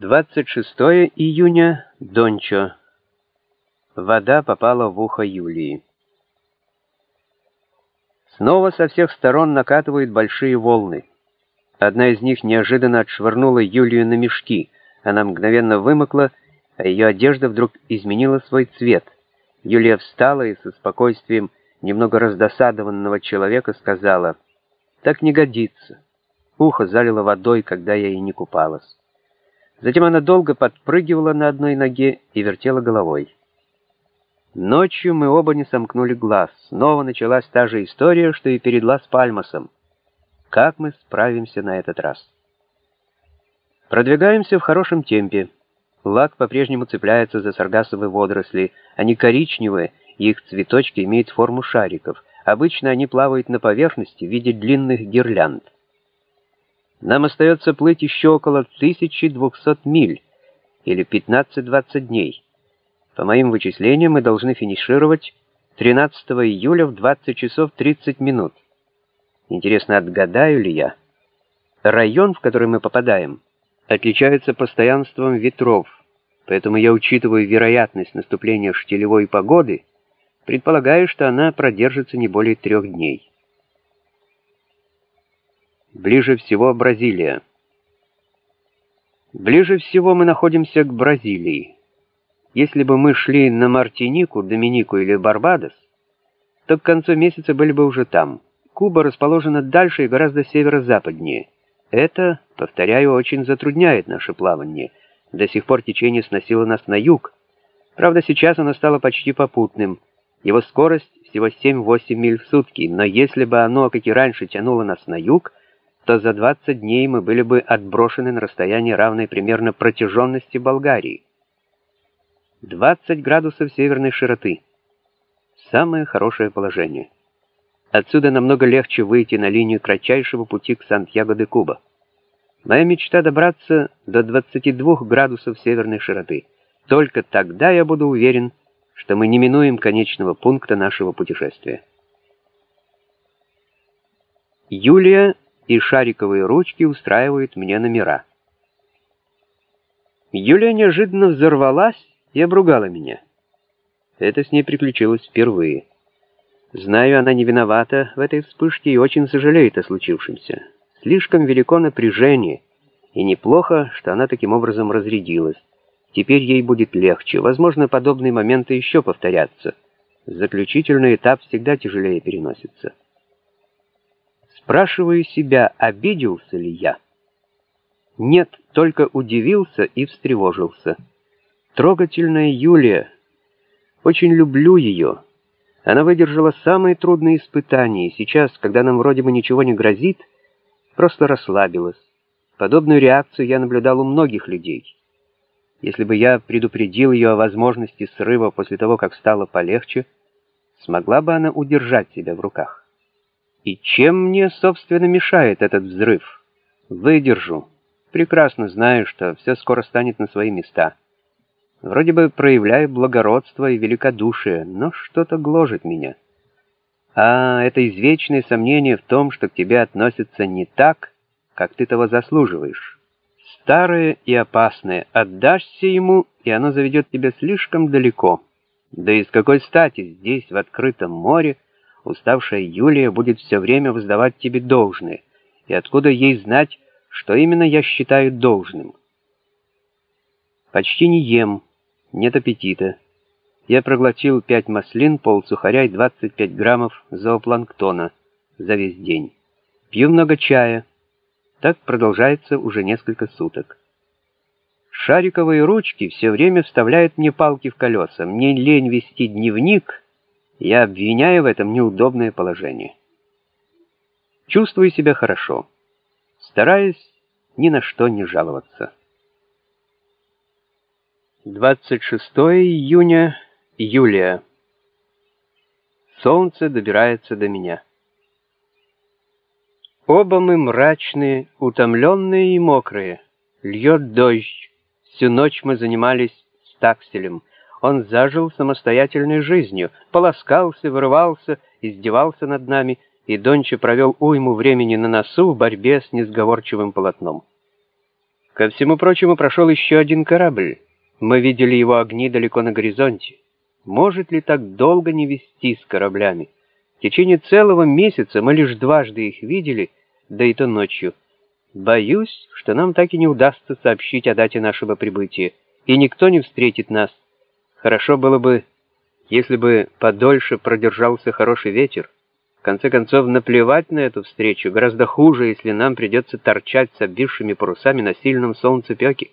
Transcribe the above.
26 июня, Дончо. Вода попала в ухо Юлии. Снова со всех сторон накатывают большие волны. Одна из них неожиданно отшвырнула Юлию на мешки. Она мгновенно вымокла, а ее одежда вдруг изменила свой цвет. Юлия встала и со спокойствием немного раздосадованного человека сказала, «Так не годится. Ухо залило водой, когда я и не купалась». Затем она долго подпрыгивала на одной ноге и вертела головой. Ночью мы оба не сомкнули глаз. Снова началась та же история, что и перед Лас-Пальмасом. Как мы справимся на этот раз? Продвигаемся в хорошем темпе. Лак по-прежнему цепляется за саргассовые водоросли. Они коричневые, их цветочки имеют форму шариков. Обычно они плавают на поверхности в виде длинных гирлянд. Нам остается плыть еще около 1200 миль, или 15-20 дней. По моим вычислениям, мы должны финишировать 13 июля в 20 часов 30 минут. Интересно, отгадаю ли я? Район, в который мы попадаем, отличается постоянством ветров, поэтому я учитываю вероятность наступления штилевой погоды, предполагаю, что она продержится не более трех дней. Ближе всего Бразилия. Ближе всего мы находимся к Бразилии. Если бы мы шли на Мартинику, Доминику или Барбадос, то к концу месяца были бы уже там. Куба расположена дальше и гораздо северо-западнее. Это, повторяю, очень затрудняет наше плавание. До сих пор течение сносило нас на юг. Правда, сейчас оно стало почти попутным. Его скорость всего 7-8 миль в сутки, но если бы оно, как и раньше, тянуло нас на юг, то за 20 дней мы были бы отброшены на расстояние, равное примерно протяженности Болгарии. 20 градусов северной широты. Самое хорошее положение. Отсюда намного легче выйти на линию кратчайшего пути к Сантьяго-де-Куба. Моя мечта добраться до 22 градусов северной широты. Только тогда я буду уверен, что мы не минуем конечного пункта нашего путешествия. Юлия и шариковые ручки устраивают мне номера. Юлия неожиданно взорвалась и обругала меня. Это с ней приключилось впервые. Знаю, она не виновата в этой вспышке и очень сожалеет о случившемся. Слишком велико напряжение, и неплохо, что она таким образом разрядилась. Теперь ей будет легче. Возможно, подобные моменты еще повторятся. Заключительный этап всегда тяжелее переносится. Спрашиваю себя, обиделся ли я. Нет, только удивился и встревожился. Трогательная Юлия. Очень люблю ее. Она выдержала самые трудные испытания, и сейчас, когда нам вроде бы ничего не грозит, просто расслабилась. Подобную реакцию я наблюдал у многих людей. Если бы я предупредил ее о возможности срыва после того, как стало полегче, смогла бы она удержать себя в руках. И чем мне, собственно, мешает этот взрыв? Выдержу. Прекрасно знаю, что все скоро станет на свои места. Вроде бы проявляю благородство и великодушие, но что-то гложет меня. А это извечное сомнение в том, что к тебе относятся не так, как ты того заслуживаешь. Старое и опасное, отдашься ему, и оно заведет тебя слишком далеко. Да и с какой стати здесь, в открытом море, уставшая Юлия будет все время воздавать тебе должное, и откуда ей знать, что именно я считаю должным? Почти не ем, нет аппетита. Я проглотил 5 маслин, полсухаря и 25 граммов зоопланктона за весь день. Пью много чая. Так продолжается уже несколько суток. Шариковые ручки все время вставляют мне палки в колеса. Мне лень вести дневник, я обвиняю в этом неудобное положение. Чувствую себя хорошо. Стараюсь ни на что не жаловаться. 26 июня, Юлия. Солнце добирается до меня. Оба мы мрачные, утомленные и мокрые. Льет дождь. Всю ночь мы занимались с такселем. Он зажил самостоятельной жизнью, полоскался, вырывался, издевался над нами, и Донче провел уйму времени на носу в борьбе с несговорчивым полотном. Ко всему прочему, прошел еще один корабль. Мы видели его огни далеко на горизонте. Может ли так долго не вести с кораблями? В течение целого месяца мы лишь дважды их видели, да и то ночью. Боюсь, что нам так и не удастся сообщить о дате нашего прибытия, и никто не встретит нас. Хорошо было бы, если бы подольше продержался хороший ветер. В конце концов, наплевать на эту встречу гораздо хуже, если нам придется торчать с обвисшими парусами на сильном солнцепеке.